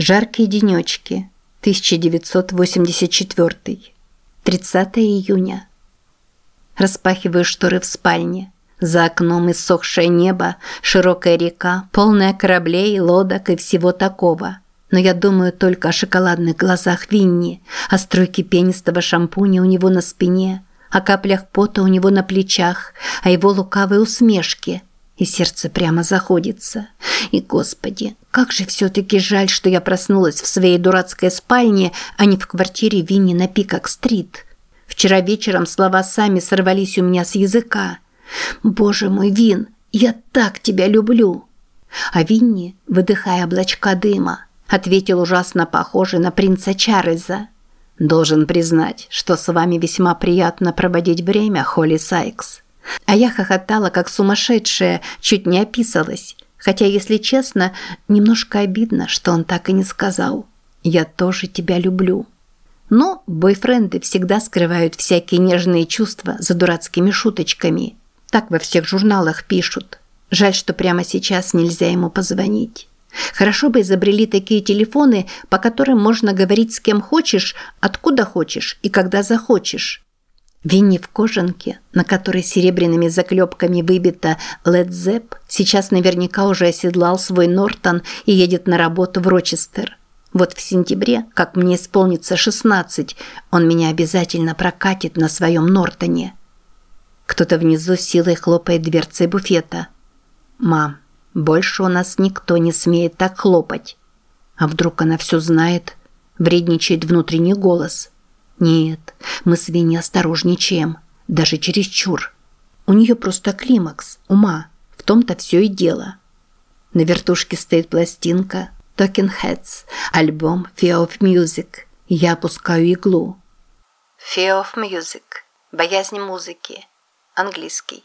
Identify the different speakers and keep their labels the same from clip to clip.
Speaker 1: Жаркие денечки. 1984. 30 июня. Распахиваю шторы в спальне. За окном иссохшее небо, широкая река, полная кораблей, лодок и всего такого. Но я думаю только о шоколадных глазах Винни, о струйке пенистого шампуня у него на спине, о каплях пота у него на плечах, о его лукавой усмешке. И сердце прямо заходится. И, Господи, как же все-таки жаль, что я проснулась в своей дурацкой спальне, а не в квартире Винни на Пикак-стрит. Вчера вечером слова сами сорвались у меня с языка. «Боже мой, Вин, я так тебя люблю!» А Винни, выдыхая облачка дыма, ответил ужасно похоже на принца Чарльза. «Должен признать, что с вами весьма приятно проводить время, Холли Сайкс». А я хохотала, как сумасшедшая, чуть не описалась. Хотя, если честно, немножко обидно, что он так и не сказал. «Я тоже тебя люблю». Но бойфренды всегда скрывают всякие нежные чувства за дурацкими шуточками. Так во всех журналах пишут. Жаль, что прямо сейчас нельзя ему позвонить. Хорошо бы изобрели такие телефоны, по которым можно говорить с кем хочешь, откуда хочешь и когда захочешь. Винни в кожанке, на которой серебряными заклепками выбито Led Zepp, сейчас наверняка уже оседлал свой Нортон и едет на работу в Рочестер. Вот в сентябре, как мне исполнится 16, он меня обязательно прокатит на своем Нортоне. Кто-то внизу силой хлопает дверцей буфета. «Мам, больше у нас никто не смеет так хлопать». А вдруг она все знает? Вредничает внутренний голос. «Нет, мы с Винни осторожничаем, даже чересчур. У нее просто климакс, ума, в том-то все и дело». На вертушке стоит пластинка Talking Heads, альбом Fear of Music. Я опускаю иглу.
Speaker 2: Fear of Music. Боязнь музыки английский.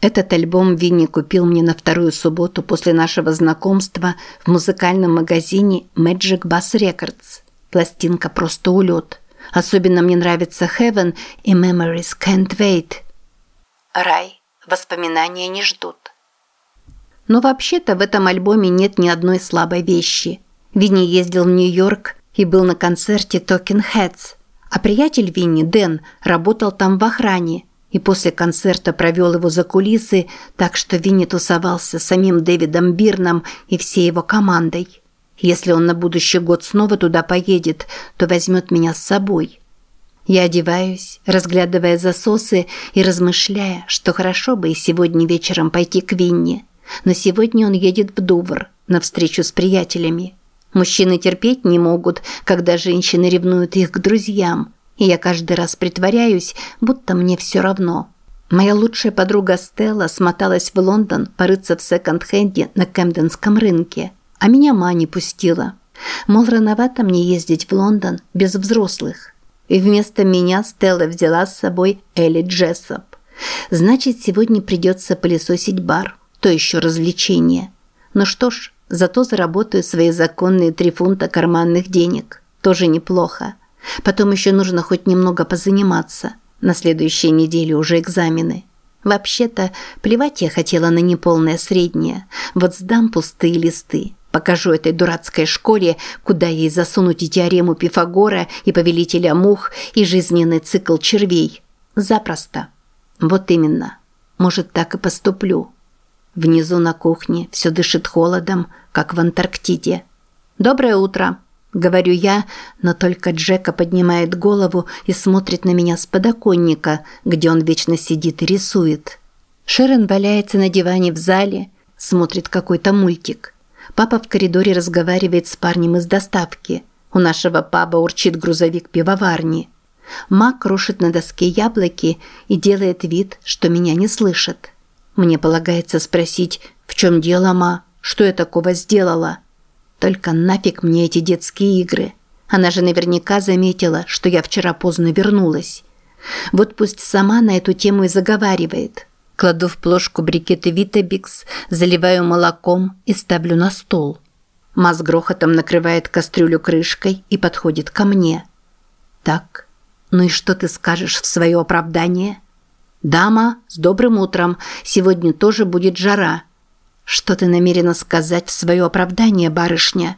Speaker 1: Этот альбом Винни купил мне на вторую субботу после нашего знакомства в музыкальном магазине Magic Bass Records. Пластинка просто улет. Особенно мне нравится Heaven и Memories Can't Wait.
Speaker 2: Рай. Воспоминания не ждут.
Speaker 1: Но вообще-то в этом альбоме нет ни одной слабой вещи. Винни ездил в Нью-Йорк и был на концерте Talking Heads. А приятель Винни, Дэн, работал там в охране – и после концерта провел его за кулисы, так что Винни тусовался с самим Дэвидом Бирном и всей его командой. Если он на будущий год снова туда поедет, то возьмет меня с собой. Я одеваюсь, разглядывая засосы и размышляя, что хорошо бы и сегодня вечером пойти к Винни. Но сегодня он едет в Дувр на встречу с приятелями. Мужчины терпеть не могут, когда женщины ревнуют их к друзьям – и я каждый раз притворяюсь, будто мне все равно. Моя лучшая подруга Стелла смоталась в Лондон порыться в секонд-хенде на Кэмденском рынке, а меня ма не пустила. Мол, рановато мне ездить в Лондон без взрослых. И вместо меня Стелла взяла с собой Элли Джессоп. Значит, сегодня придется пылесосить бар. То еще развлечение. Ну что ж, зато заработаю свои законные три фунта карманных денег. Тоже неплохо. Потом еще нужно хоть немного позаниматься. На следующей неделе уже экзамены. Вообще-то, плевать я хотела на неполное среднее. Вот сдам пустые листы. Покажу этой дурацкой школе, куда ей засунуть и теорему Пифагора, и повелителя мух, и жизненный цикл червей. Запросто. Вот именно. Может, так и поступлю. Внизу на кухне все дышит холодом, как в Антарктиде. «Доброе утро!» Говорю я, но только Джека поднимает голову и смотрит на меня с подоконника, где он вечно сидит и рисует. Шерон валяется на диване в зале, смотрит какой-то мультик. Папа в коридоре разговаривает с парнем из доставки. У нашего паба урчит грузовик пивоварни. Мак крушит на доске яблоки и делает вид, что меня не слышит. Мне полагается спросить, в чем дело, ма? Что я такого сделала? Только нафиг мне эти детские игры. Она же наверняка заметила, что я вчера поздно вернулась. Вот пусть сама на эту тему и заговаривает. Кладу в плошку брикеты Витабикс, заливаю молоком и ставлю на стол. Ма с грохотом накрывает кастрюлю крышкой и подходит ко мне. Так, ну и что ты скажешь в свое оправдание? Дама, с добрым утром. Сегодня тоже будет жара. «Что ты намерена сказать в свое оправдание, барышня?»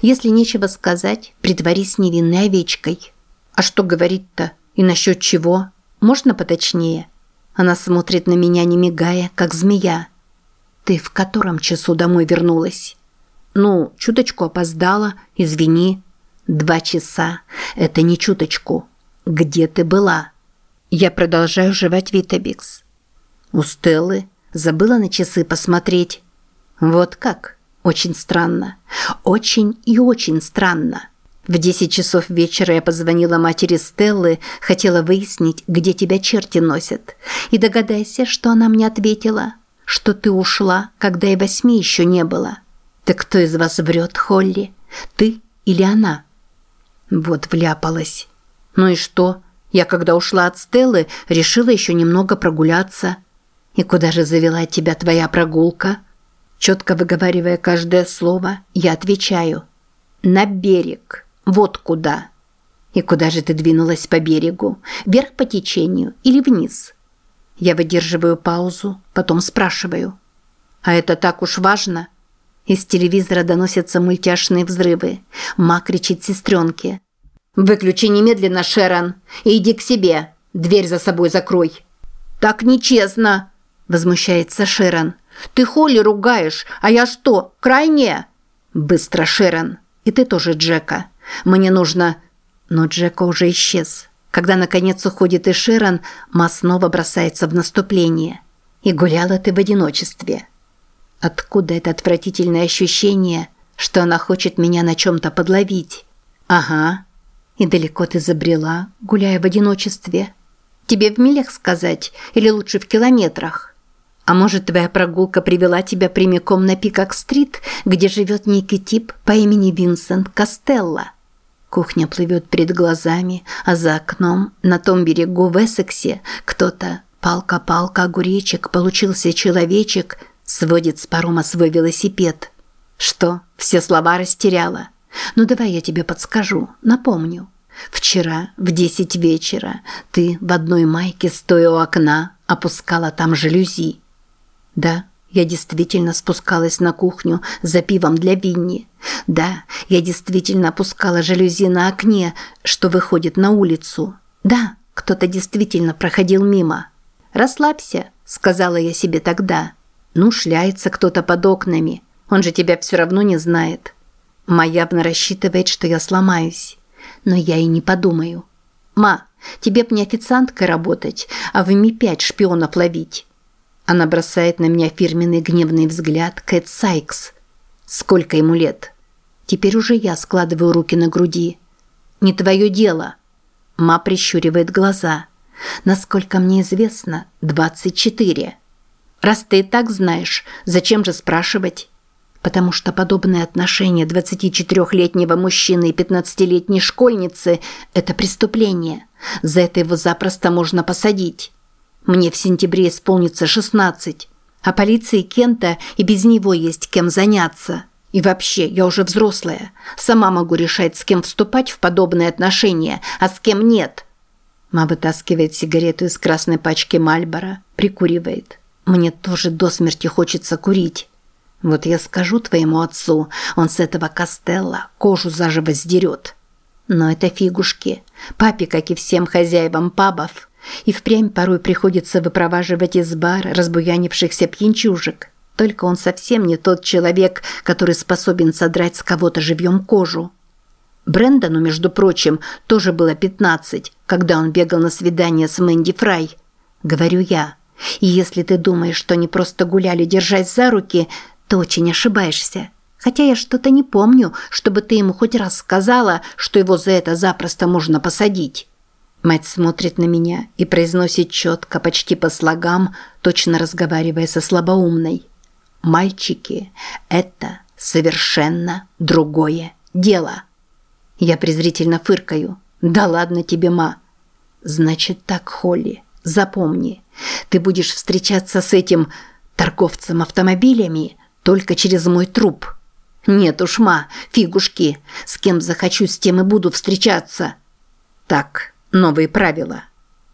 Speaker 1: Если нечего сказать, притворись невинной овечкой. А что говорить-то? И насчет чего? Можно поточнее? Она смотрит на меня, не мигая, как змея. Ты в котором часу домой вернулась? Ну, чуточку опоздала, извини. Два часа. Это не чуточку. Где ты была? Я продолжаю жевать Витабикс. У Стеллы. Забыла на часы посмотреть. Вот как? Очень странно. Очень и очень странно. В 10 часов вечера я позвонила матери Стеллы, хотела выяснить, где тебя черти носят. И догадайся, что она мне ответила. Что ты ушла, когда и восьми еще не было. Так кто из вас врет, Холли? Ты или она? Вот вляпалась. Ну и что? Я, когда ушла от Стеллы, решила еще немного прогуляться. И куда же завела тебя твоя прогулка? Четко выговаривая каждое слово, я отвечаю. «На берег. Вот куда». «И куда же ты двинулась по берегу? Вверх по течению или вниз?» Я выдерживаю паузу, потом спрашиваю. «А это так уж важно?» Из телевизора доносятся мультяшные взрывы. Ма кричит сестренке. «Выключи немедленно, Шерон, и иди к себе. Дверь за собой закрой». «Так нечестно!» – возмущается Шерон. Ты Холли ругаешь, а я что, крайне? Быстро, Шерон. И ты тоже, Джека. Мне нужно... Но Джека уже исчез. Когда наконец уходит и Шерон, Ма снова бросается в наступление. И гуляла ты в одиночестве. Откуда это отвратительное ощущение, что она хочет меня на чем-то подловить? Ага. И далеко ты забрела, гуляя в одиночестве? Тебе в милях сказать или лучше в километрах? А может, твоя прогулка привела тебя прямиком на Пикак-стрит, где живет некий тип по имени Винсент Костелло? Кухня плывет перед глазами, а за окном, на том берегу в Эссексе, кто-то, палка-палка огуречек, получился человечек, сводит с парома свой велосипед. Что, все слова растеряла? Ну давай я тебе подскажу, напомню. Вчера в десять вечера ты в одной майке, стоя у окна, опускала там жалюзи. Да, я действительно спускалась на кухню за пивом для Винни. Да, я действительно опускала жалюзи на окне, что выходит на улицу. Да, кто-то действительно проходил мимо. «Расслабься», – сказала я себе тогда. «Ну, шляется кто-то под окнами. Он же тебя все равно не знает». Ма явно рассчитывает, что я сломаюсь. Но я и не подумаю. «Ма, тебе б не официанткой работать, а в Ми-5 шпионов ловить». Она бросает на меня фирменный гневный взгляд Кэт Сайкс. Сколько ему лет? Теперь уже я складываю руки на груди. Не твое дело. Ма прищуривает глаза. Насколько мне известно, 24. Раз ты и так знаешь, зачем же спрашивать? Потому что подобное отношение 24-летнего мужчины и 15-летней школьницы – это преступление. За это его запросто можно посадить. Мне в сентябре исполнится 16. А полиции Кента и без него есть кем заняться. И вообще, я уже взрослая. Сама могу решать, с кем вступать в подобные отношения, а с кем нет. Ма вытаскивает сигарету из красной пачки Мальбора, прикуривает. Мне тоже до смерти хочется курить. Вот я скажу твоему отцу, он с этого Костелла кожу заживо сдерет. Но это фигушки. Папе, как и всем хозяевам пабов, и впрямь порой приходится выпроваживать из бара разбуянившихся пьянчужек. Только он совсем не тот человек, который способен содрать с кого-то живьем кожу. Брэндону, между прочим, тоже было 15, когда он бегал на свидание с Мэнди Фрай. Говорю я. И если ты думаешь, что они просто гуляли, держась за руки, то очень ошибаешься. Хотя я что-то не помню, чтобы ты ему хоть раз сказала, что его за это запросто можно посадить. Мать смотрит на меня и произносит четко, почти по слогам, точно разговаривая со слабоумной. «Мальчики, это совершенно другое дело». Я презрительно фыркаю. «Да ладно тебе, ма». «Значит так, Холли, запомни, ты будешь встречаться с этим торговцем автомобилями только через мой труп». «Нет уж, ма, фигушки, с кем захочу, с тем и буду встречаться». «Так, Новые правила.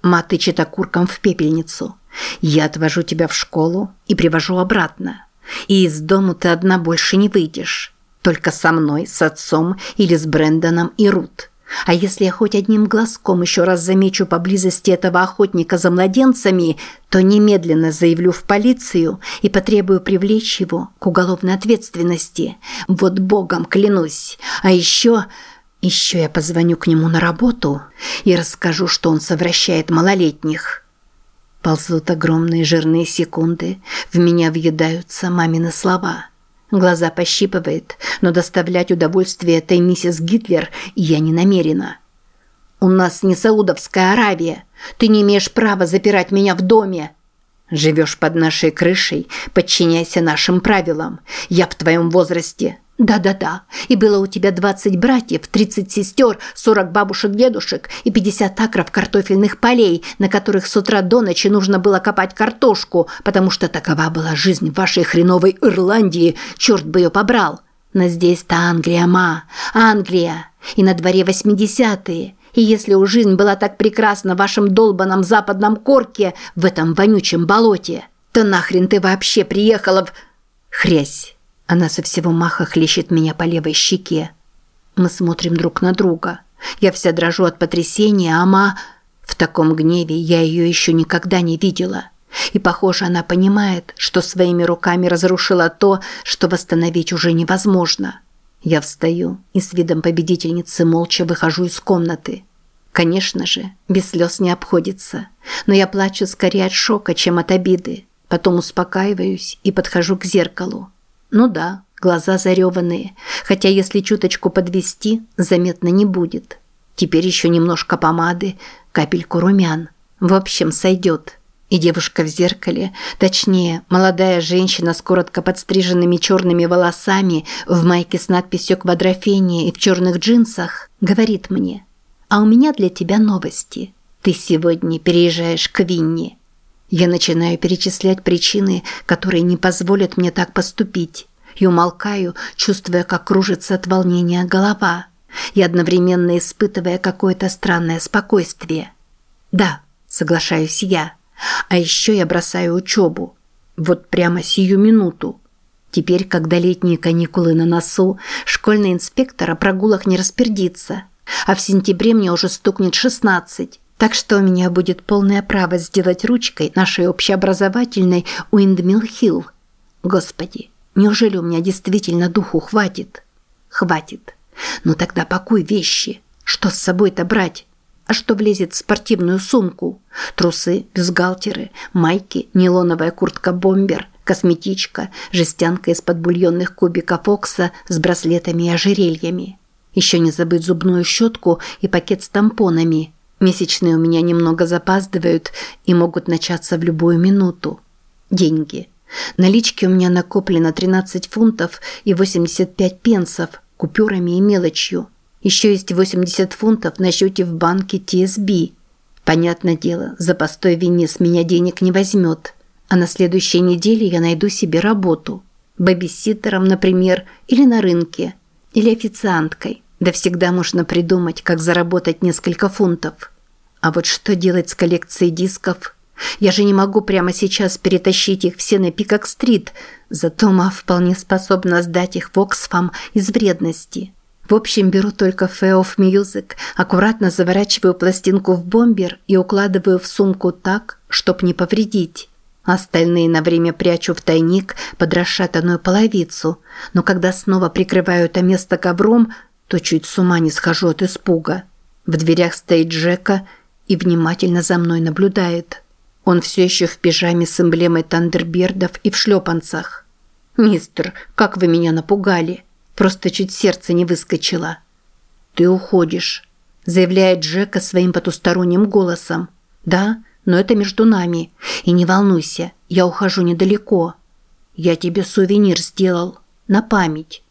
Speaker 1: Ма тычет окурком в пепельницу. Я отвожу тебя в школу и привожу обратно. И из дома ты одна больше не выйдешь. Только со мной, с отцом или с Брэндоном и Рут. А если я хоть одним глазком еще раз замечу поблизости этого охотника за младенцами, то немедленно заявлю в полицию и потребую привлечь его к уголовной ответственности. Вот богом клянусь. А еще... Еще я позвоню к нему на работу и расскажу, что он совращает малолетних. Ползут огромные жирные секунды, в меня въедаются мамины слова – Глаза пощипывает, но доставлять удовольствие этой миссис Гитлер я не намерена. «У нас не Саудовская Аравия. Ты не имеешь права запирать меня в доме. Живешь под нашей крышей, подчиняйся нашим правилам. Я в твоем возрасте. Да-да-да. И было у тебя 20 братьев, 30 сестер, 40 бабушек-дедушек и 50 акров картофельных полей, на которых с утра до ночи нужно было копать картошку, потому что такова была жизнь в вашей хреновой Ирландии, черт бы ее побрал. Но здесь-то Англия, ма, Англия. И на дворе 80-е. И если у жизнь была так прекрасна в вашем долбанном западном корке, в этом вонючем болоте, то нахрен ты вообще приехала в... Хрясь. Она со всего маха хлещет меня по левой щеке. Мы смотрим друг на друга. Я вся дрожу от потрясения, а ма... В таком гневе я ее еще никогда не видела. И, похоже, она понимает, что своими руками разрушила то, что восстановить уже невозможно. Я встаю и с видом победительницы молча выхожу из комнаты. Конечно же, без слез не обходится. Но я плачу скорее от шока, чем от обиды. Потом успокаиваюсь и подхожу к зеркалу. Ну да, глаза зареванные, хотя если чуточку подвести, заметно не будет. Теперь еще немножко помады, капельку румян. В общем, сойдет. И девушка в зеркале, точнее, молодая женщина с коротко подстриженными черными волосами, в майке с надписью «Квадрофения» и в черных джинсах, говорит мне, «А у меня для тебя новости. Ты сегодня переезжаешь к Винни». Я начинаю перечислять причины, которые не позволят мне так поступить. И умолкаю, чувствуя, как кружится от волнения голова. И одновременно испытывая какое-то странное спокойствие. Да, соглашаюсь я. А еще я бросаю учебу. Вот прямо сию минуту. Теперь, когда летние каникулы на носу, школьный инспектор о прогулах не распердится. А в сентябре мне уже стукнет шестнадцать. Так что у меня будет полное право сделать ручкой нашей общеобразовательной Уиндмилл-Хилл. Господи, неужели у меня действительно духу хватит? Хватит. Ну тогда пакуй вещи. Что с собой-то брать? А что влезет в спортивную сумку? Трусы, бюстгальтеры, майки, нейлоновая куртка-бомбер, косметичка, жестянка из-под бульонных кубиков Оксо с браслетами и ожерельями. Еще не забыть зубную щетку и пакет с тампонами – Месячные у меня немного запаздывают и могут начаться в любую минуту. Деньги. Налички у меня накоплено 13 фунтов и 85 пенсов купюрами и мелочью. Еще есть 80 фунтов на счете в банке TSB. Понятное дело, за постой вине с меня денег не возьмет. А на следующей неделе я найду себе работу. Бэбиситером, например, или на рынке, или официанткой. Да всегда можно придумать, как заработать несколько фунтов. А вот что делать с коллекцией дисков? Я же не могу прямо сейчас перетащить их все на Пикак-стрит, зато ма вполне способна сдать их в Оксфам из вредности. В общем, беру только of Music, аккуратно заворачиваю пластинку в бомбер и укладываю в сумку так, чтоб не повредить. Остальные на время прячу в тайник под расшатанную половицу, но когда снова прикрываю это место ковром, то чуть с ума не схожу от испуга. В дверях стоит Джека и внимательно за мной наблюдает. Он все еще в пижаме с эмблемой Тандербердов и в шлепанцах. «Мистер, как вы меня напугали! Просто чуть сердце не выскочило!» «Ты уходишь», – заявляет Джека своим потусторонним голосом. «Да, но это между нами. И не волнуйся, я ухожу недалеко. Я тебе сувенир сделал. На память».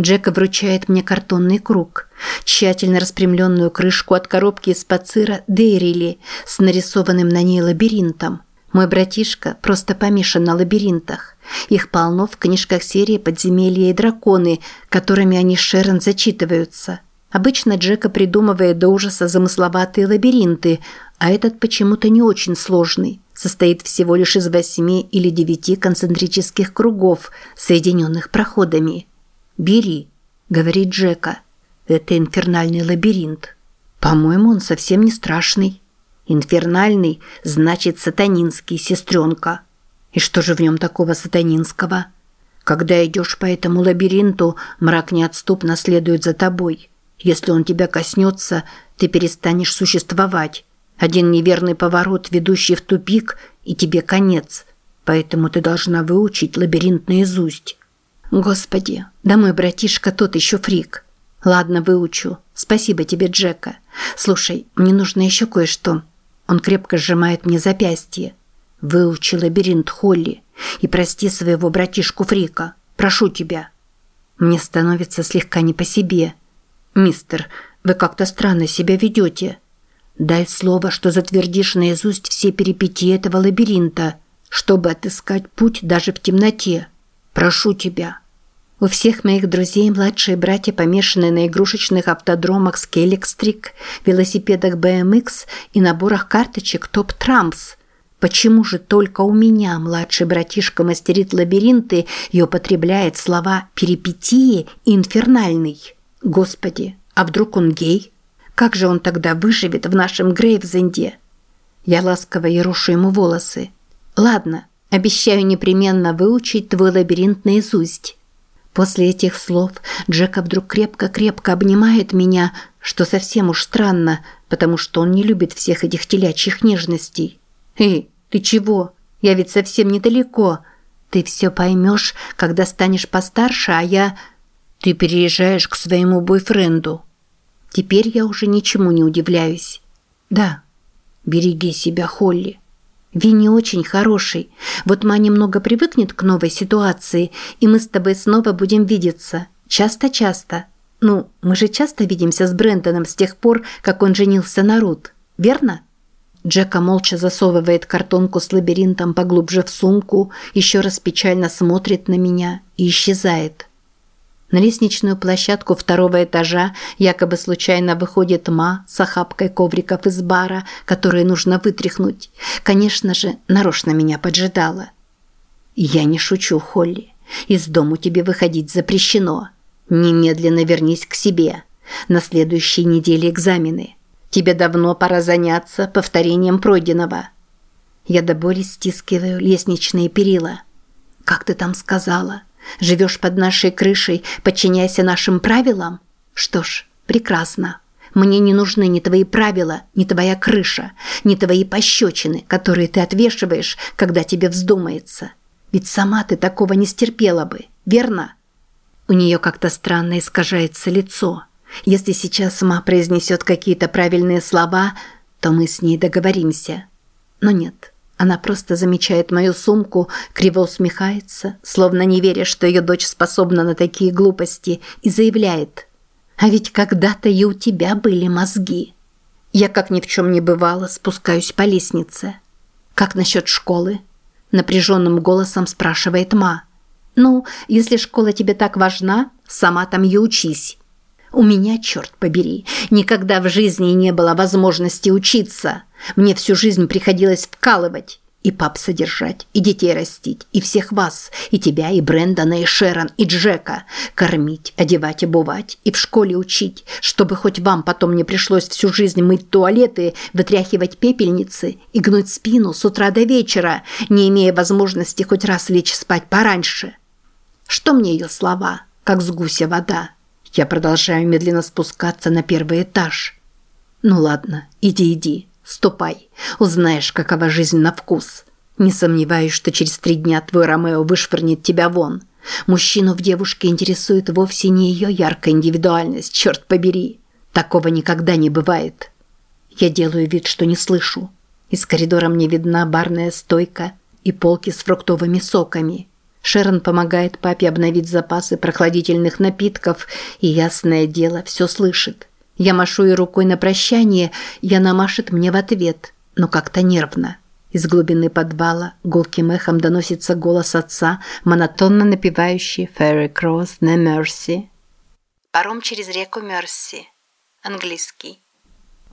Speaker 1: Джека вручает мне картонный круг, тщательно распрямленную крышку от коробки из-под сыра Дейрили с нарисованным на ней лабиринтом. Мой братишка просто помешан на лабиринтах. Их полно в книжках серии «Подземелья и драконы», которыми они с Шерон зачитываются. Обычно Джека придумывает до ужаса замысловатые лабиринты, а этот почему-то не очень сложный. Состоит всего лишь из восьми или девяти концентрических кругов, соединенных проходами. «Бери», – говорит Джека. «Это инфернальный лабиринт. По-моему, он совсем не страшный». «Инфернальный значит сатанинский, сестренка». «И что же в нем такого сатанинского?» «Когда идешь по этому лабиринту, мрак неотступно следует за тобой. Если он тебя коснется, ты перестанешь существовать. Один неверный поворот, ведущий в тупик, и тебе конец. Поэтому ты должна выучить лабиринт наизусть». Господи, да мой братишка тот еще фрик. Ладно, выучу. Спасибо тебе, Джека. Слушай, мне нужно еще кое-что. Он крепко сжимает мне запястье. Выучи лабиринт Холли и прости своего братишку Фрика. Прошу тебя. Мне становится слегка не по себе. Мистер, вы как-то странно себя ведете. Дай слово, что затвердишь наизусть все перипетии этого лабиринта, чтобы отыскать путь даже в темноте. Прошу тебя. У всех моих друзей младшие братья помешаны на игрушечных автодромах Скелекстрик, велосипедах BMX и наборах карточек Топ Трампс. Почему же только у меня младший братишка мастерит лабиринты и употребляет слова «перипетии» и «инфернальный»? Господи, а вдруг он гей? Как же он тогда выживет в нашем Грейвзенде? Я ласково ерошу ему волосы. Ладно, обещаю непременно выучить твой лабиринт наизусть. После этих слов Джека вдруг крепко-крепко обнимает меня, что совсем уж странно, потому что он не любит всех этих телячьих нежностей. «Эй, ты чего? Я ведь совсем недалеко. Ты все поймешь, когда станешь постарше, а я...» «Ты переезжаешь к своему бойфренду». Теперь я уже ничему не удивляюсь. «Да, береги себя, Холли». Винни очень хороший. Вот Ма немного привыкнет к новой ситуации, и мы с тобой снова будем видеться. Часто-часто. Ну, мы же часто видимся с Брэндоном с тех пор, как он женился на Рут. Верно? Джека молча засовывает картонку с лабиринтом поглубже в сумку, еще раз печально смотрит на меня и исчезает. На лестничную площадку второго этажа якобы случайно выходит Ма с охапкой ковриков из бара, которые нужно вытряхнуть. Конечно же, нарочно меня поджидала. «Я не шучу, Холли. Из дому тебе выходить запрещено. Немедленно вернись к себе. На следующей неделе экзамены. Тебе давно пора заняться повторением пройденного». Я до боли стискиваю лестничные перила. «Как ты там сказала?» Живешь под нашей крышей, подчиняйся нашим правилам? Что ж, прекрасно. Мне не нужны ни твои правила, ни твоя крыша, ни твои пощечины, которые ты отвешиваешь, когда тебе вздумается. Ведь сама ты такого не стерпела бы, верно? У нее как-то странно искажается лицо. Если сейчас сама произнесет какие-то правильные слова, то мы с ней договоримся. Но нет. Она просто замечает мою сумку, криво усмехается, словно не веря, что ее дочь способна на такие глупости, и заявляет «А ведь когда-то и у тебя были мозги». Я, как ни в чем не бывало, спускаюсь по лестнице. «Как насчет школы?» Напряженным голосом спрашивает Ма. «Ну, если школа тебе так важна, сама там и учись». У меня, черт побери, никогда в жизни не было возможности учиться. Мне всю жизнь приходилось вкалывать. И пап содержать, и детей растить, и всех вас, и тебя, и Брэндона, и Шерон, и Джека. Кормить, одевать, обувать, и в школе учить, чтобы хоть вам потом не пришлось всю жизнь мыть туалеты, вытряхивать пепельницы и гнуть спину с утра до вечера, не имея возможности хоть раз лечь спать пораньше. Что мне ее слова, как с гуся вода? Я продолжаю медленно спускаться на первый этаж. Ну ладно, иди, иди, ступай. Узнаешь, какова жизнь на вкус. Не сомневаюсь, что через три дня твой Ромео вышвырнет тебя вон. Мужчину в девушке интересует вовсе не ее яркая индивидуальность, черт побери. Такого никогда не бывает. Я делаю вид, что не слышу. Из коридора мне видна барная стойка и полки с фруктовыми соками. Шерон помогает папе обновить запасы прохладительных напитков, и, ясное дело, все слышит. Я машу ей рукой на прощание, и она машет мне в ответ, но как-то нервно. Из глубины подвала гулким эхом доносится голос отца, монотонно напевающий «Ferry Cross на Мерси».
Speaker 2: Паром через реку Мерси. Английский.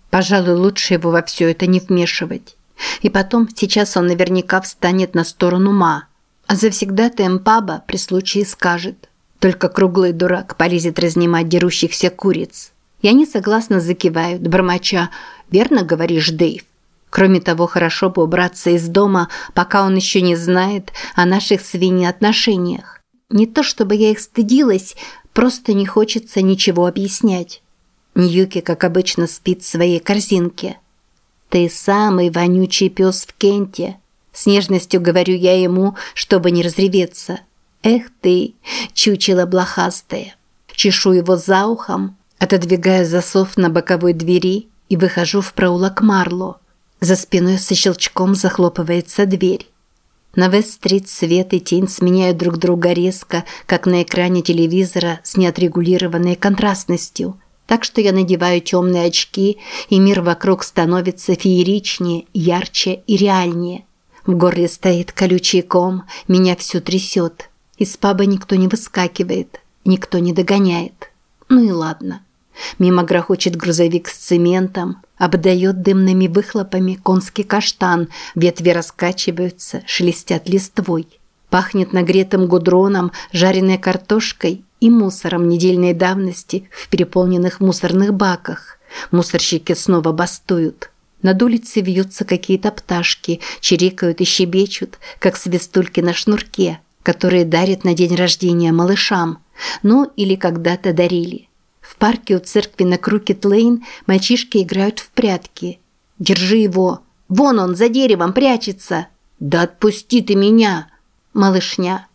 Speaker 1: Пожалуй, лучше его во все это не вмешивать. И потом, сейчас он наверняка встанет на сторону Ма – а завсегдатаем паба при случае скажет Только круглый дурак полезет разнимать дерущихся куриц. Я не согласно закиваю, бормоча. «Верно говоришь, Дэйв?» Кроме того, хорошо бы убраться из дома, пока он еще не знает о наших свиньи отношениях. Не то чтобы я их стыдилась, просто не хочется ничего объяснять. Ньюки, как обычно, спит в своей корзинке. «Ты самый вонючий пес в Кенте», – с нежностью говорю я ему, чтобы не разреветься. «Эх ты, чучело блохастое!» Чешу его за ухом, отодвигаю засов на боковой двери и выхожу в проулок Марло. За спиной со щелчком захлопывается дверь. На Вест-стрит свет и тень сменяют друг друга резко, как на экране телевизора с неотрегулированной контрастностью. Так что я надеваю темные очки, и мир вокруг становится фееричнее, ярче и реальнее. В горле стоит колючий ком, меня всю трясет. Из паба никто не выскакивает, никто не догоняет. Ну и ладно. Мимо грохочет грузовик с цементом, обдает дымными выхлопами конский каштан, ветви раскачиваются, шелестят листвой. Пахнет нагретым гудроном, жареной картошкой и мусором недельной давности в переполненных мусорных баках. Мусорщики снова бастуют. Над улицей вьются какие-то пташки, чирикают и щебечут, как свистульки на шнурке, которые дарят на день рождения малышам. Ну, или когда-то дарили. В парке у церкви на Крукет-Лейн мальчишки играют в прятки. «Держи его! Вон он, за деревом прячется!» «Да отпусти ты меня!» «Малышня!»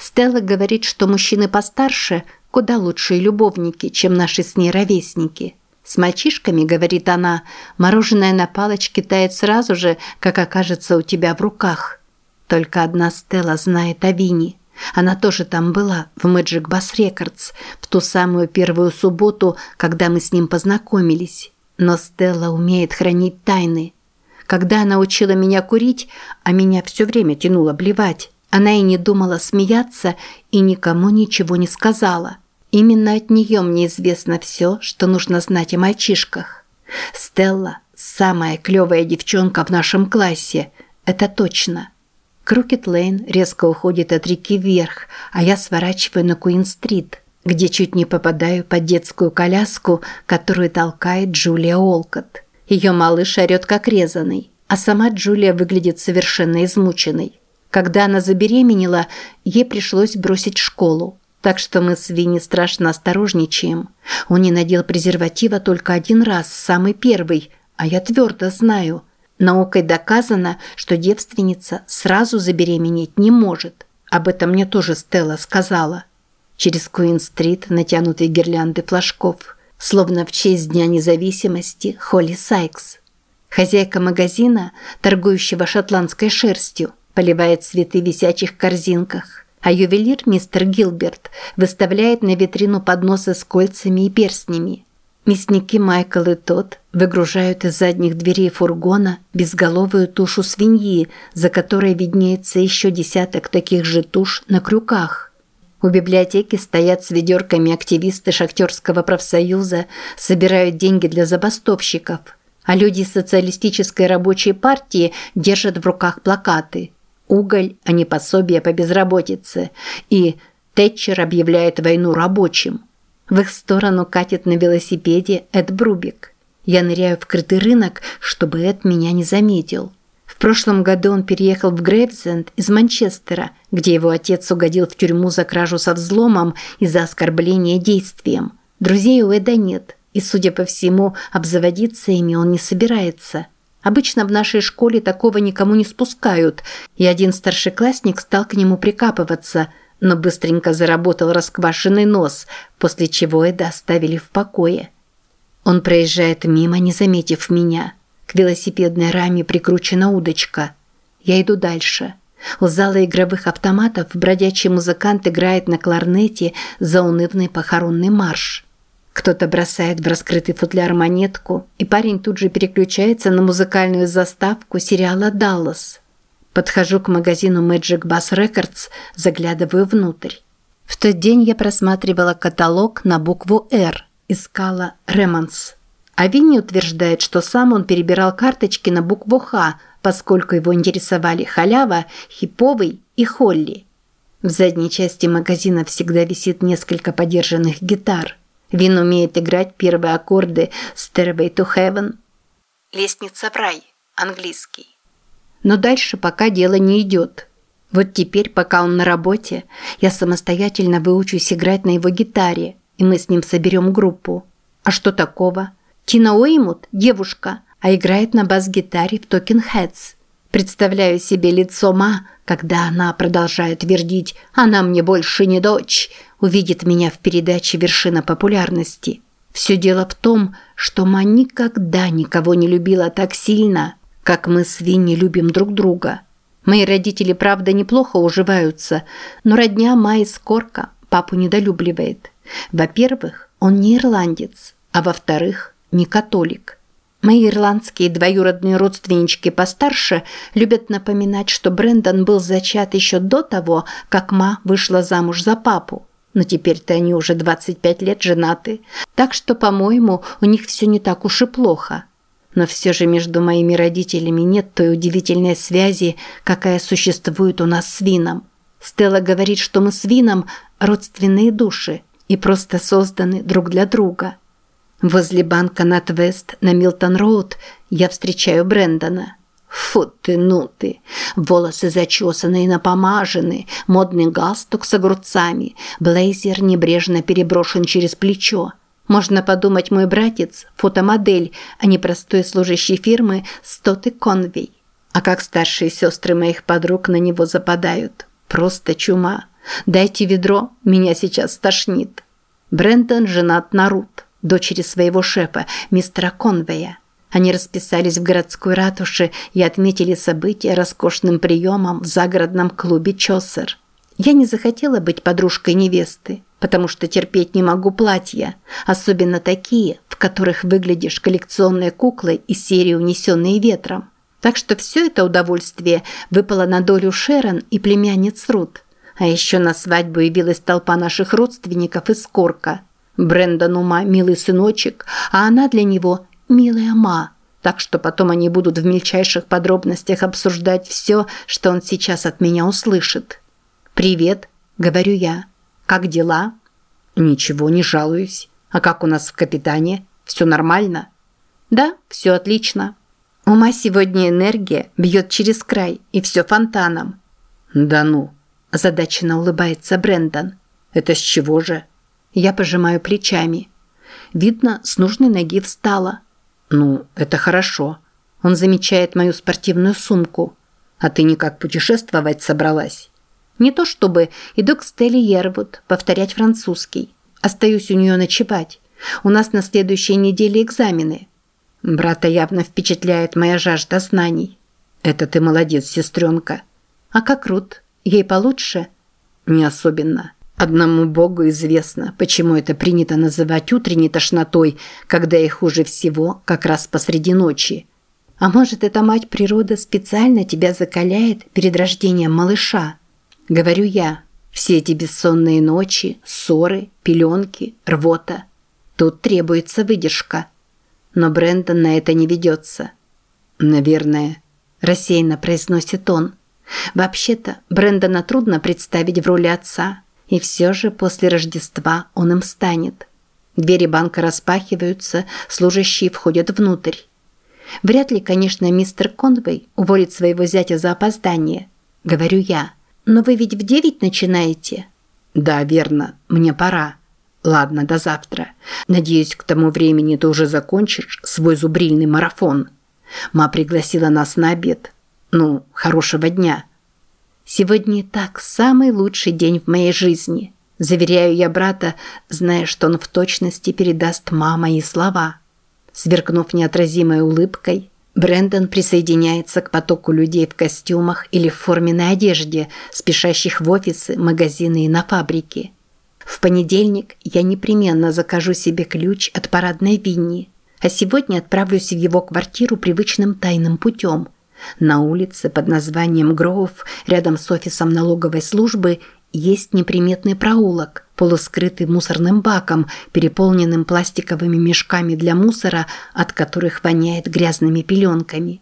Speaker 1: Стелла говорит, что мужчины постарше куда лучшие любовники, чем наши с ней ровесники. С мальчишками, говорит она, мороженое на палочке тает сразу же, как окажется у тебя в руках. Только одна Стелла знает о Вине. Она тоже там была, в Magic Bass Records, в ту самую первую субботу, когда мы с ним познакомились. Но Стелла умеет хранить тайны. Когда она учила меня курить, а меня все время тянуло блевать, она и не думала смеяться и никому ничего не сказала. Именно от нее мне известно все, что нужно знать о мальчишках. Стелла – самая клевая девчонка в нашем классе, это точно. Крукет Лейн резко уходит от реки вверх, а я сворачиваю на Куин-стрит, где чуть не попадаю под детскую коляску, которую толкает Джулия Олкот. Ее малыш орет как резаный, а сама Джулия выглядит совершенно измученной. Когда она забеременела, ей пришлось бросить школу. Так что мы с Винни страшно осторожничаем. Он не надел презерватива только один раз, самый первый, а я твердо знаю – Наукой доказано, что девственница сразу забеременеть не может. Об этом мне тоже Стелла сказала. Через Куин-стрит натянутые гирлянды флажков, словно в честь Дня независимости Холли Сайкс. Хозяйка магазина, торгующего шотландской шерстью, поливает цветы в висячих корзинках, а ювелир мистер Гилберт выставляет на витрину подносы с кольцами и перстнями. Мясники Майкл и тот выгружают из задних дверей фургона безголовую тушу свиньи, за которой виднеется еще десяток таких же туш на крюках. У библиотеки стоят с ведерками активисты шахтерского профсоюза, собирают деньги для забастовщиков, а люди социалистической рабочей партии держат в руках плакаты «Уголь, а не пособие по безработице» и «Тэтчер объявляет войну рабочим». В их сторону катит на велосипеде Эд Брубик. Я ныряю в крытый рынок, чтобы Эд меня не заметил. В прошлом году он переехал в Грейвзенд из Манчестера, где его отец угодил в тюрьму за кражу со взломом и за оскорбление действием. Друзей у Эда нет, и, судя по всему, обзаводиться ими он не собирается. Обычно в нашей школе такого никому не спускают, и один старшеклассник стал к нему прикапываться – но быстренько заработал расквашенный нос, после чего Эда оставили в покое. Он проезжает мимо, не заметив меня. К велосипедной раме прикручена удочка. Я иду дальше. У зала игровых автоматов бродячий музыкант играет на кларнете заунывный похоронный марш. Кто-то бросает в раскрытый футляр монетку, и парень тут же переключается на музыкальную заставку сериала «Даллас». Подхожу к магазину Magic Bass Records, заглядываю внутрь. В тот день я просматривала каталог на букву «Р», искала «Ремонс». А Винни утверждает, что сам он перебирал карточки на букву «Х», поскольку его интересовали халява, хиповый и холли. В задней части магазина всегда висит несколько подержанных гитар. Вин умеет играть первые аккорды «Stairway to Heaven».
Speaker 2: Лестница в рай. Английский.
Speaker 1: Но дальше пока дело не идет. Вот теперь, пока он на работе, я самостоятельно выучусь играть на его гитаре, и мы с ним соберем группу. А что такого? Тина Уэймут – девушка, а играет на бас-гитаре в Talking Heads. Представляю себе лицо Ма, когда она продолжает твердить «Она мне больше не дочь», увидит меня в передаче «Вершина популярности». Все дело в том, что Ма никогда никого не любила так сильно, как мы с Винни любим друг друга. Мои родители, правда, неплохо уживаются, но родня Ма из Корка папу недолюбливает. Во-первых, он не ирландец, а во-вторых, не католик. Мои ирландские двоюродные родственнички постарше любят напоминать, что Брендон был зачат еще до того, как Ма вышла замуж за папу. Но теперь-то они уже 25 лет женаты, так что, по-моему, у них все не так уж и плохо. Но все же между моими родителями нет той удивительной связи, какая существует у нас с Вином. Стелла говорит, что мы с Вином родственные души и просто созданы друг для друга. Возле банка Натвест на Милтон-Роуд я встречаю Брэндона. Фу ты, ну ты. Волосы зачесаны и напомажены, модный галстук с огурцами, блейзер небрежно переброшен через плечо. Можно подумать, мой братец – фотомодель, а не простой служащий фирмы Стоты Конвей. А как старшие сестры моих подруг на него западают. Просто чума. Дайте ведро, меня сейчас тошнит. Брентон женат на Рут дочери своего шефа, мистера Конвея. Они расписались в городской ратуше и отметили событие роскошным приемом в загородном клубе «Чосер». Я не захотела быть подружкой невесты, потому что терпеть не могу платья, особенно такие, в которых выглядишь коллекционной куклой из серии «Унесенные ветром». Так что все это удовольствие выпало на долю Шерон и племянниц Рут. А еще на свадьбу явилась толпа наших родственников из Корка – Брэндон ума милый сыночек, а она для него милая ма. Так что потом они будут в мельчайших подробностях обсуждать все, что он сейчас от меня услышит. «Привет», – говорю я. «Как дела?» «Ничего, не жалуюсь. А как у нас в капитане? Все нормально?» «Да, все отлично. У ма сегодня энергия бьет через край, и все фонтаном». «Да ну», – озадаченно улыбается Брэндон. «Это с чего же?» Я пожимаю плечами. Видно, с нужной ноги встала. Ну, это хорошо. Он замечает мою спортивную сумку. А ты никак путешествовать собралась? Не то чтобы иду к Стелле Ервуд повторять французский. Остаюсь у нее ночевать. У нас на следующей неделе экзамены. Брата явно впечатляет моя жажда знаний. Это ты молодец, сестренка. А как Рут? Ей получше? Не особенно. Одному Богу известно, почему это принято называть утренней тошнотой, когда и хуже всего как раз посреди ночи. А может, эта мать природа специально тебя закаляет перед рождением малыша? Говорю я. Все эти бессонные ночи, ссоры, пеленки, рвота. Тут требуется выдержка. Но Брэндон на это не ведется. Наверное, рассеянно произносит он. Вообще-то, Брэндона трудно представить в роли отца – и все же после Рождества он им станет. Двери банка распахиваются, служащие входят внутрь. Вряд ли, конечно, мистер Конвей уволит своего зятя за опоздание, говорю я. Но вы ведь в девять начинаете? Да, верно. Мне пора. Ладно, до завтра. Надеюсь, к тому времени ты уже закончишь свой зубрильный марафон. Ма пригласила нас на обед. Ну, хорошего дня. Сегодня и так самый лучший день в моей жизни. Заверяю я брата, зная, что он в точности передаст мама мои слова. Сверкнув неотразимой улыбкой, Брендон присоединяется к потоку людей в костюмах или в форменной одежде, спешащих в офисы, магазины и на фабрики. В понедельник я непременно закажу себе ключ от парадной Винни, а сегодня отправлюсь в его квартиру привычным тайным путем – на улице под названием Гроув, рядом с офисом налоговой службы, есть неприметный проулок, полускрытый мусорным баком, переполненным пластиковыми мешками для мусора, от которых воняет грязными пеленками.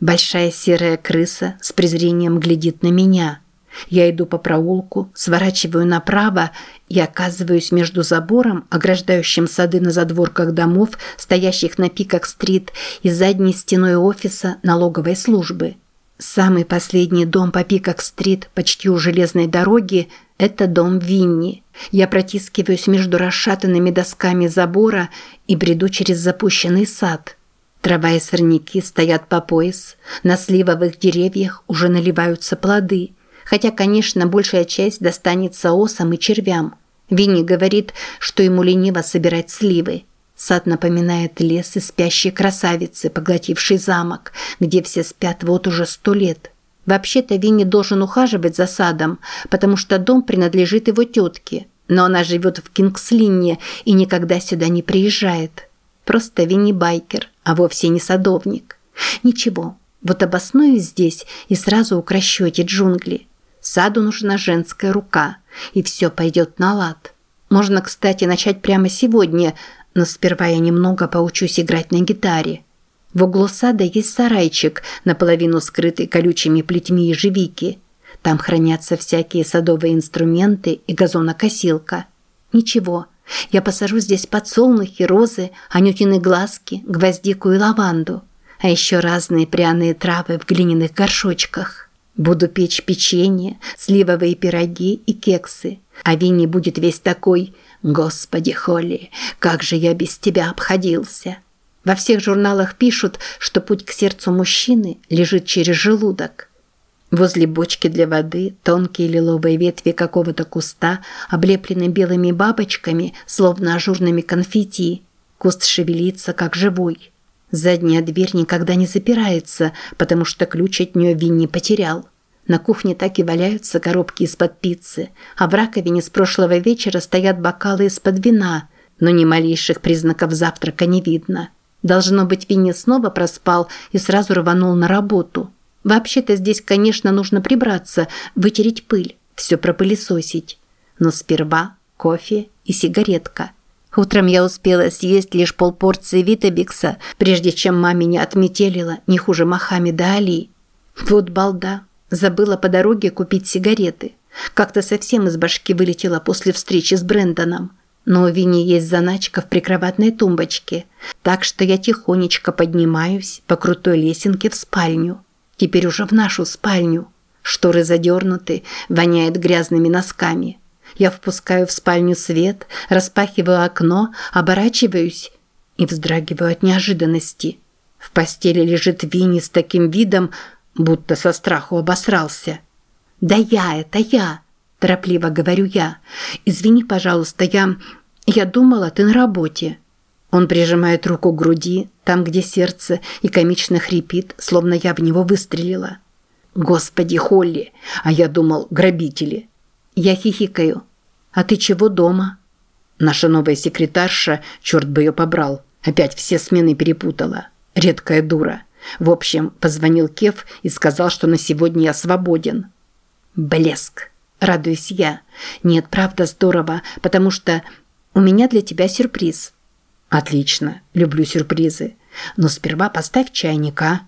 Speaker 1: Большая серая крыса с презрением глядит на меня. Я иду по проулку, сворачиваю направо и оказываюсь между забором, ограждающим сады на задворках домов, стоящих на Пикок-стрит, и задней стеной офиса налоговой службы. Самый последний дом по Пикок-стрит, почти у железной дороги, это дом Винни. Я протискиваюсь между расшатанными досками забора и бреду через запущенный сад. Трава и сорняки стоят по пояс, на сливовых деревьях уже наливаются плоды – Хотя, конечно, большая часть достанется осам и червям. Винни говорит, что ему лениво собирать сливы. Сад напоминает лес из спящей красавицы, поглотившей замок, где все спят вот уже сто лет. Вообще-то Винни должен ухаживать за садом, потому что дом принадлежит его тетке, но она живет в Кингслинне и никогда сюда не приезжает. Просто Винни байкер, а вовсе не садовник. Ничего, вот обосную здесь и сразу укращу эти джунгли. Саду нужна женская рука, и все пойдет на лад. Можно, кстати, начать прямо сегодня, но сперва я немного поучусь играть на гитаре. В углу сада есть сарайчик, наполовину скрытый колючими плетьми ежевики. Там хранятся всякие садовые инструменты и газонокосилка. Ничего, я посажу здесь подсолнухи, розы, анютины глазки, гвоздику и лаванду, а еще разные пряные травы в глиняных горшочках. Буду печь печенье, сливовые пироги и кексы. А Винни будет весь такой «Господи, Холли, как же я без тебя обходился!» Во всех журналах пишут, что путь к сердцу мужчины лежит через желудок. Возле бочки для воды тонкие лиловые ветви какого-то куста, облеплены белыми бабочками, словно ажурными конфетти. Куст шевелится, как живой. Задняя дверь никогда не запирается, потому что ключ от нее Винни потерял. На кухне так и валяются коробки из-под пиццы, а в раковине с прошлого вечера стоят бокалы из-под вина, но ни малейших признаков завтрака не видно. Должно быть, Винни снова проспал и сразу рванул на работу. Вообще-то здесь, конечно, нужно прибраться, вытереть пыль, все пропылесосить. Но сперва кофе и сигаретка – Утром я успела съесть лишь полпорции Витабикса, прежде чем маме не отметелила, не хуже Мохаммеда Али. Вот балда. Забыла по дороге купить сигареты. Как-то совсем из башки вылетела после встречи с Брэндоном. Но у Вини есть заначка в прикроватной тумбочке, так что я тихонечко поднимаюсь по крутой лесенке в спальню. Теперь уже в нашу спальню. Шторы задернуты, воняет грязными носками. Я впускаю в спальню свет, распахиваю окно, оборачиваюсь и вздрагиваю от неожиданности. В постели лежит Винни с таким видом, будто со страху обосрался. «Да я, это я!» – торопливо говорю я. «Извини, пожалуйста, я... я думала, ты на работе». Он прижимает руку к груди, там, где сердце, и комично хрипит, словно я в него выстрелила. «Господи, Холли! А я думал, грабители!» Я хихикаю. «А ты чего дома?» Наша новая секретарша, черт бы ее побрал, опять все смены перепутала. Редкая дура. В общем, позвонил Кев и сказал, что на сегодня я свободен. Блеск. Радуюсь я. Нет, правда здорово, потому что у меня для тебя сюрприз. Отлично. Люблю сюрпризы. Но сперва поставь чайник, а?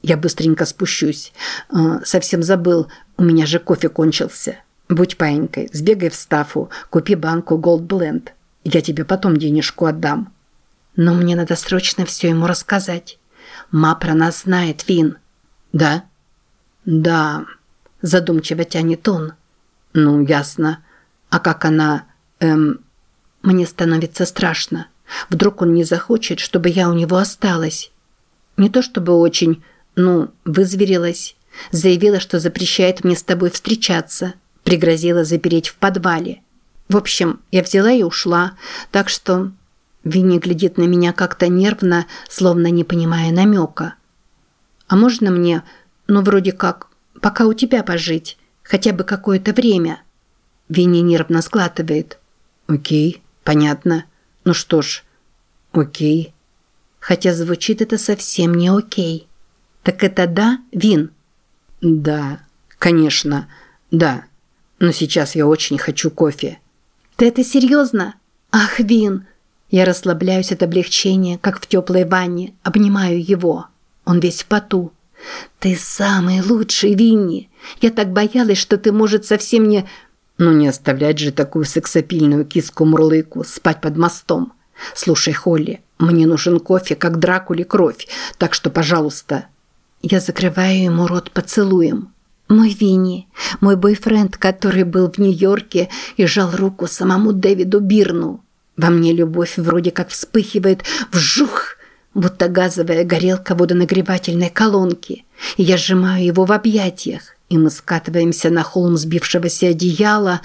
Speaker 1: Я быстренько спущусь. Э, совсем забыл, у меня же кофе кончился. Будь паинькой, сбегай в стафу, купи банку Gold Blend. Я тебе потом денежку отдам. Но мне надо срочно все ему рассказать. Ма про нас знает, Вин. Да? Да. Задумчиво тянет он. Ну, ясно. А как она... Эм... Мне становится страшно. Вдруг он не захочет, чтобы я у него осталась. Не то чтобы очень, ну, вызверилась. Заявила, что запрещает мне с тобой встречаться. Пригрозила запереть в подвале. В общем, я взяла и ушла, так что... Винни глядит на меня как-то нервно, словно не понимая намека. «А можно мне, ну вроде как, пока у тебя пожить, хотя бы какое-то время?» Винни нервно сглатывает. «Окей, понятно. Ну что ж, окей». Хотя звучит это совсем не окей. «Так это да, Вин?» «Да, конечно, да». Но сейчас я очень хочу кофе. Ты это серьезно? Ах, Вин! Я расслабляюсь от облегчения, как в теплой ванне, обнимаю его. Он весь в поту. «Ты самый лучший, Винни! Я так боялась, что ты, может, совсем не...» «Ну не оставлять же такую сексапильную киску-мурлыку спать под мостом. Слушай, Холли, мне нужен кофе, как Дракуле кровь, так что, пожалуйста...» Я закрываю ему рот поцелуем. Мой Винни, мой бойфренд, который был в Нью-Йорке и жал руку самому Дэвиду Бирну. Во мне любовь вроде как вспыхивает вжух, будто газовая горелка водонагревательной колонки. И я сжимаю его в объятиях, и мы скатываемся на холм сбившегося одеяла,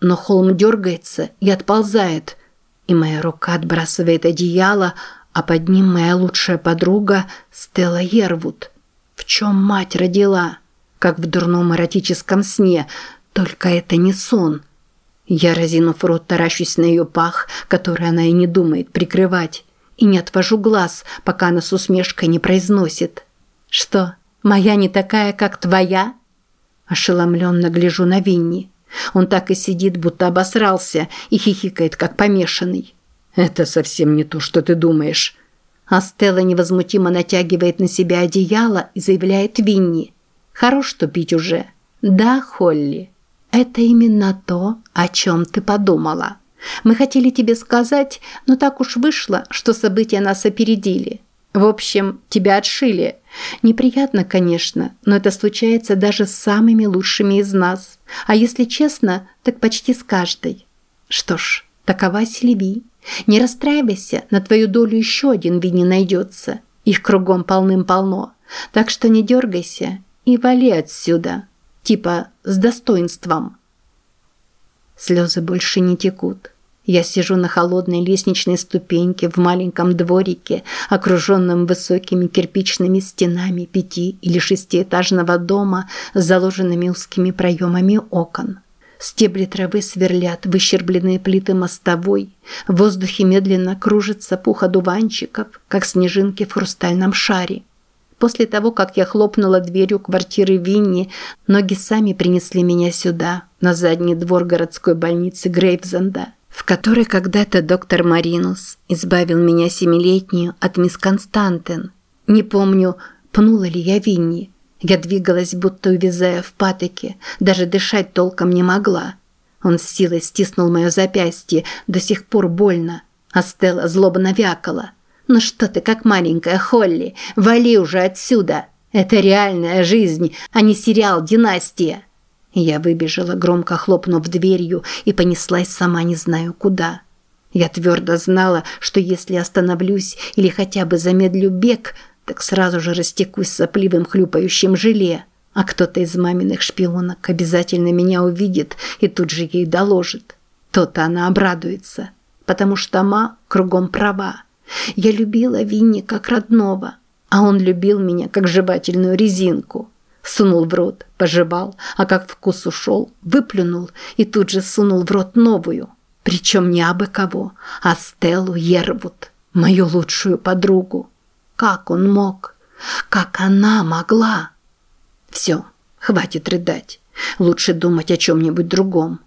Speaker 1: но холм дергается и отползает, и моя рука отбрасывает одеяло, а под ним моя лучшая подруга Стелла Ервуд. В чем мать родила? Как в дурном эротическом сне, только это не сон. Я, разинув рот, таращусь на ее пах, который она и не думает прикрывать, и не отвожу глаз, пока она с усмешкой не произносит. «Что, моя не такая, как твоя?» Ошеломленно гляжу на Винни. Он так и сидит, будто обосрался, и хихикает, как помешанный. «Это совсем не то, что ты думаешь». А Стелла невозмутимо натягивает на себя одеяло и заявляет Винни. «Хорош тупить уже». «Да, Холли». Это именно то, о чем ты подумала. Мы хотели тебе сказать, но так уж вышло, что события нас опередили. В общем, тебя отшили. Неприятно, конечно, но это случается даже с самыми лучшими из нас. А если честно, так почти с каждой. Что ж, такова Сильви. Не расстраивайся, на твою долю еще один вини найдется. Их кругом полным-полно. Так что не дергайся и вали отсюда типа с достоинством. Слезы больше не текут. Я сижу на холодной лестничной ступеньке в маленьком дворике, окруженном высокими кирпичными стенами пяти- или шестиэтажного дома с заложенными узкими проемами окон. Стебли травы сверлят выщербленные плиты мостовой, в воздухе медленно кружится пух одуванчиков, как снежинки в хрустальном шаре. После того, как я хлопнула дверью квартиры Винни, ноги сами принесли меня сюда, на задний двор городской больницы Грейвзенда, в которой когда-то доктор Маринус избавил меня семилетнюю от мисс Константин. Не помню, пнула ли я Винни. Я двигалась, будто увязая в патоке, даже дышать толком не могла. Он с силой стиснул мое запястье, до сих пор больно, а Стелла злобно вякала – «Ну что ты, как маленькая Холли, вали уже отсюда! Это реальная жизнь, а не сериал «Династия». Я выбежала, громко хлопнув дверью, и понеслась сама не знаю куда. Я твердо знала, что если остановлюсь или хотя бы замедлю бег, так сразу же растекусь сопливым хлюпающим желе, а кто-то из маминых шпионок обязательно меня увидит и тут же ей доложит. То-то она обрадуется, потому что ма кругом права. Я любила Винни как родного, а он любил меня как жевательную резинку. Сунул в рот, пожевал, а как вкус ушел, выплюнул и тут же сунул в рот новую. Причем не абы кого, а Стеллу Ервуд, мою лучшую подругу. Как он мог? Как она могла? Все, хватит рыдать. Лучше думать о чем-нибудь другом.